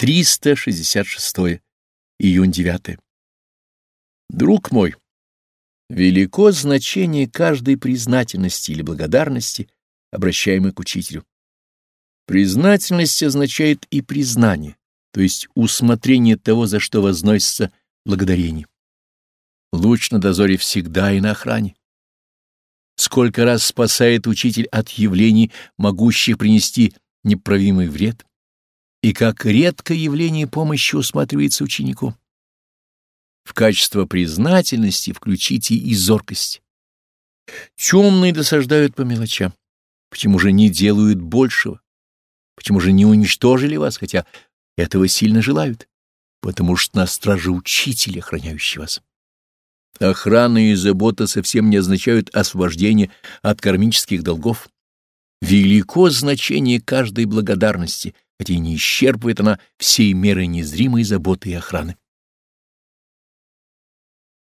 366. Июнь 9. Друг мой, велико значение каждой признательности или благодарности, обращаемой к учителю. Признательность означает и признание, то есть усмотрение того, за что возносится благодарение. Луч на дозоре всегда и на охране. Сколько раз спасает учитель от явлений, могущих принести неправимый вред и как редко явление помощи усматривается ученику. В качество признательности включите и зоркость. Темные досаждают по мелочам. Почему же не делают большего? Почему же не уничтожили вас, хотя этого сильно желают? Потому что на страже учитель, охраняющий вас. Охрана и забота совсем не означают освобождение от кармических долгов. Велико значение каждой благодарности — хотя и не исчерпывает она всей меры незримой заботы и охраны.